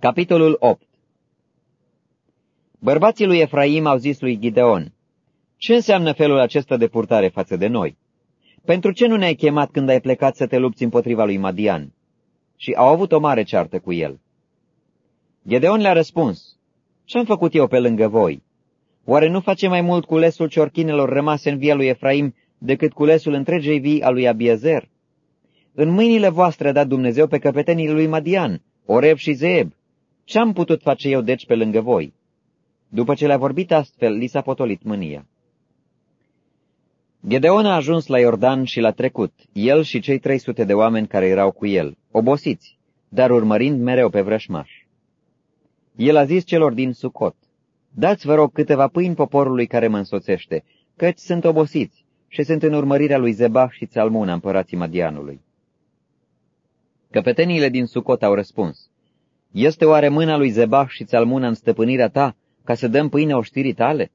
Capitolul 8 Bărbații lui Efraim au zis lui Gideon, Ce înseamnă felul acesta de purtare față de noi? Pentru ce nu ne-ai chemat când ai plecat să te lupți împotriva lui Madian? Și au avut o mare ceartă cu el. Gedeon le-a răspuns, Ce-am făcut eu pe lângă voi? Oare nu face mai mult culesul ciorchinelor rămase în via lui Efraim decât culesul întregei vii a lui Abiezer? În mâinile voastre a dat Dumnezeu pe căpetenii lui Madian, Oreb și Zeeb. Ce-am putut face eu deci pe lângă voi? După ce le-a vorbit astfel, li s-a potolit mânia. Gedeon a ajuns la Iordan și l-a trecut, el și cei 300 de oameni care erau cu el, obosiți, dar urmărind mereu pe vrășmaș. El a zis celor din Sucot, Dați, vă rog, câteva pâini poporului care mă însoțește, căci sunt obosiți și sunt în urmărirea lui Zebah și Țalmuna, împărații Madianului. Căpeteniile din Sucot au răspuns, Este oare mâna lui Zebah și Țalmuna în stăpânirea ta, ca să dăm pâine oștirii tale?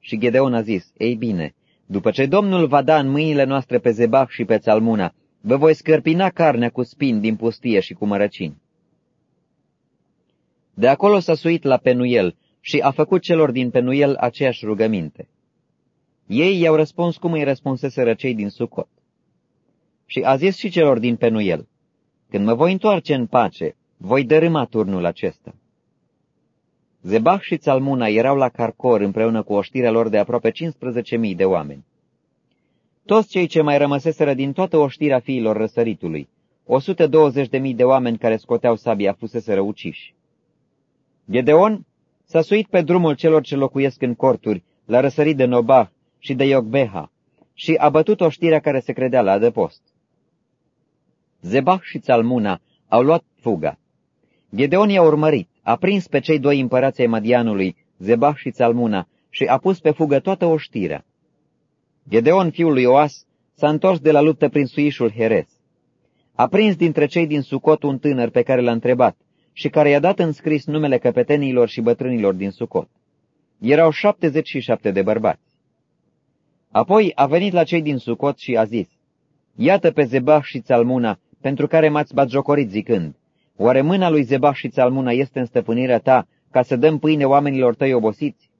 Și Gedeon a zis, Ei bine, după ce Domnul va da în mâinile noastre pe Zebah și pe Țalmuna, vă voi scărpina carnea cu spini din pustie și cu mărăcini. De acolo s-a suit la Penuel și a făcut celor din Penuel aceeași rugăminte. Ei i-au răspuns cum îi răspunseseră cei din Sucot. Și a zis și celor din Penuel, când mă voi întoarce în pace, voi dărâma turnul acesta. Zebah și Țalmuna erau la Carcor împreună cu oștirea lor de aproape 15.000 de oameni. Toți cei ce mai rămăseseră din toată oștirea fiilor răsăritului, 120.000 de oameni care scoteau sabia fuseseră uciși. Gedeon s-a suit pe drumul celor ce locuiesc în corturi, la răsărit de Nobah și de Iogbeha, și a bătut oștirea care se credea la adăpost. Zebah și Țalmuna au luat fuga. Gedeon i-a urmărit, a prins pe cei doi împărați ai Madianului, Zebah și Țalmuna, și a pus pe fugă toată oștirea. Gedeon, fiul lui Oas, s-a întors de la luptă prin suișul Heres. A prins dintre cei din Sucot un tânăr pe care l-a întrebat și care i-a dat în scris numele căpetenilor și bătrânilor din Sucot. Erau 77 de bărbați. Apoi a venit la cei din Sucot și a zis, Iată pe Zebah și Țalmuna, pentru care m-ați batjocorit zicând, Oare mâna lui Zebah și Țalmuna este în stăpânirea ta ca să dăm pâine oamenilor tăi obosiți?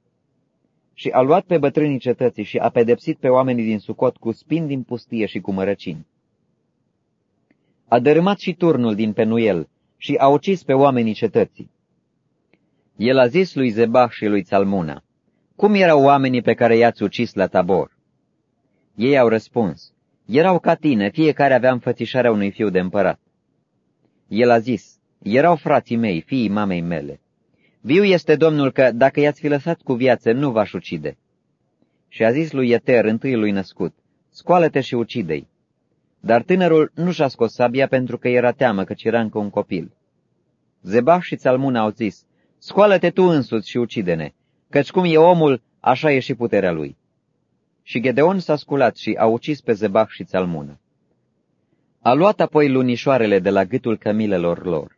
Și a luat pe bătrânii cetății și a pedepsit pe oamenii din Sucot cu spin din pustie și cu mărăcini. A dărâmat și turnul din Penuel și a ucis pe oamenii cetății. El a zis lui Zebah și lui Țalmuna, Cum erau oamenii pe care i-ați ucis la tabor? Ei au răspuns, Erau ca tine, fiecare avea înfățișarea unui fiu de împărat. El a zis, erau frații mei, fiii mamei mele. Viu este Domnul că, dacă i-ați fi lăsat cu viață, nu v-aș ucide. Și a zis lui Eter, întâi lui născut, scoală-te și ucide-i. Dar tânărul nu și-a scos sabia pentru că era teamă, căci era încă un copil. Zebah și Țalmuna au zis, scoală-te tu însuți și ucide-ne, căci cum e omul, așa e și puterea lui. Și Gedeon s-a sculat și a ucis pe Zebah și Țalmună. A luat apoi lunișoarele de la gâtul cămilelor lor.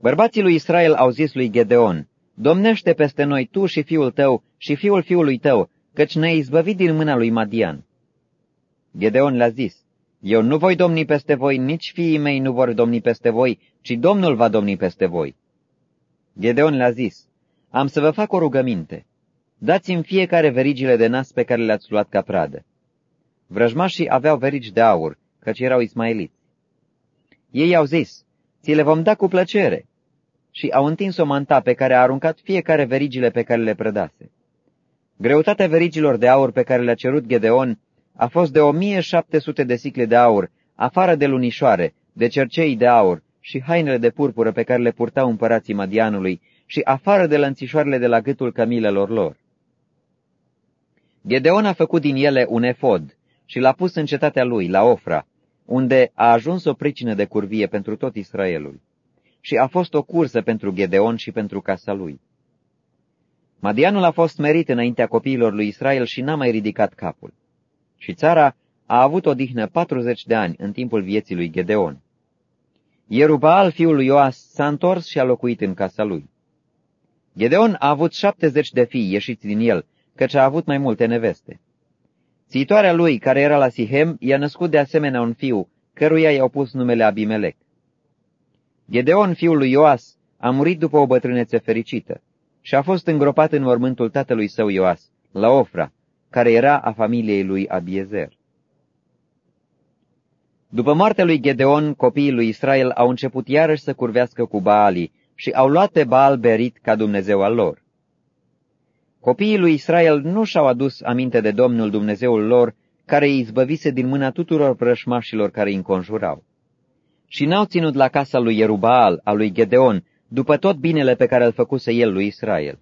Bărbații lui Israel au zis lui Gedeon, Domnește peste noi tu și fiul tău și fiul fiului tău, căci ne-ai izbăvit din mâna lui Madian. Gedeon le-a zis, Eu nu voi domni peste voi, nici fiii mei nu vor domni peste voi, ci Domnul va domni peste voi. Gedeon le-a zis, Am să vă fac o rugăminte. Dați-mi fiecare verigile de nas pe care le-ați luat ca pradă. Vrăjmașii aveau verici de aur, căci erau ismaeliți. Ei au zis, ți le vom da cu plăcere, și au întins o manta pe care a aruncat fiecare verigile pe care le prădase. Greutatea verigilor de aur pe care le-a cerut Gedeon a fost de 1700 de sicle de aur, afară de lunișoare, de cercei de aur și hainele de purpură pe care le purtau împărații Madianului și afară de lănțișoarele de la gâtul cămilelor lor. Gedeon a făcut din ele un efod și l-a pus în cetatea lui, la Ofra, unde a ajuns o pricină de curvie pentru tot Israelul. Și a fost o cursă pentru Gedeon și pentru casa lui. Madianul a fost merit înaintea copiilor lui Israel și n-a mai ridicat capul. Și țara a avut o dihnă 40 de ani în timpul vieții lui Gedeon. Ierubaal, fiul lui Ioas, s-a întors și a locuit în casa lui. Gedeon a avut 70 de fii ieșiți din el, căci a avut mai multe neveste. Țitoarea lui, care era la Sihem, i-a născut de asemenea un fiu, căruia i-au pus numele Abimelec. Gedeon, fiul lui Ioas, a murit după o bătrânețe fericită și a fost îngropat în mormântul tatălui său Ioas, la Ofra, care era a familiei lui Abiezer. După moartea lui Gedeon, copiii lui Israel au început iarăși să curvească cu Baalii și au luat pe Baal Berit ca Dumnezeu al lor. Copiii lui Israel nu și-au adus aminte de Domnul Dumnezeul lor, care îi izbăvise din mâna tuturor prășmașilor care îi înconjurau. Și n-au ținut la casa lui Ierubaal, a lui Gedeon, după tot binele pe care îl făcuse el lui Israel.